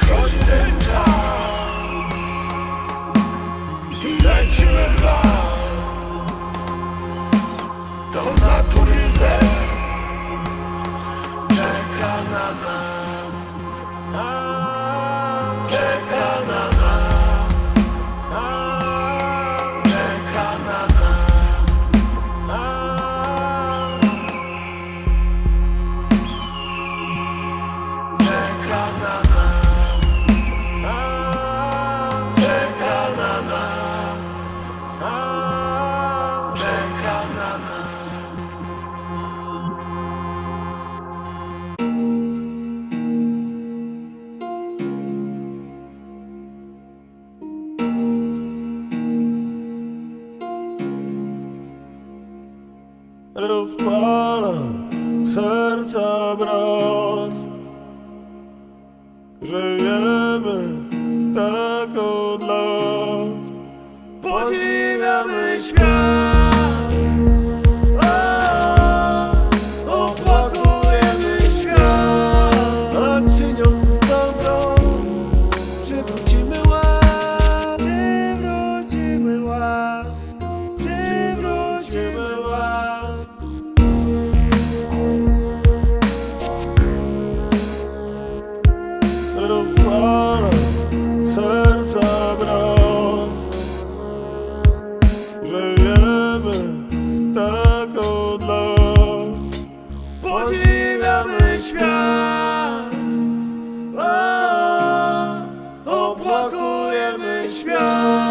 Przychodzi ten czas. I lecimy w las. To natury zlew Czeka na nas Rozpalam serca brat. Żyjemy tak od lat. Podziwiamy świat Podziwiamy świat. O, Opłakujemy świat.